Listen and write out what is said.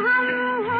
हम हो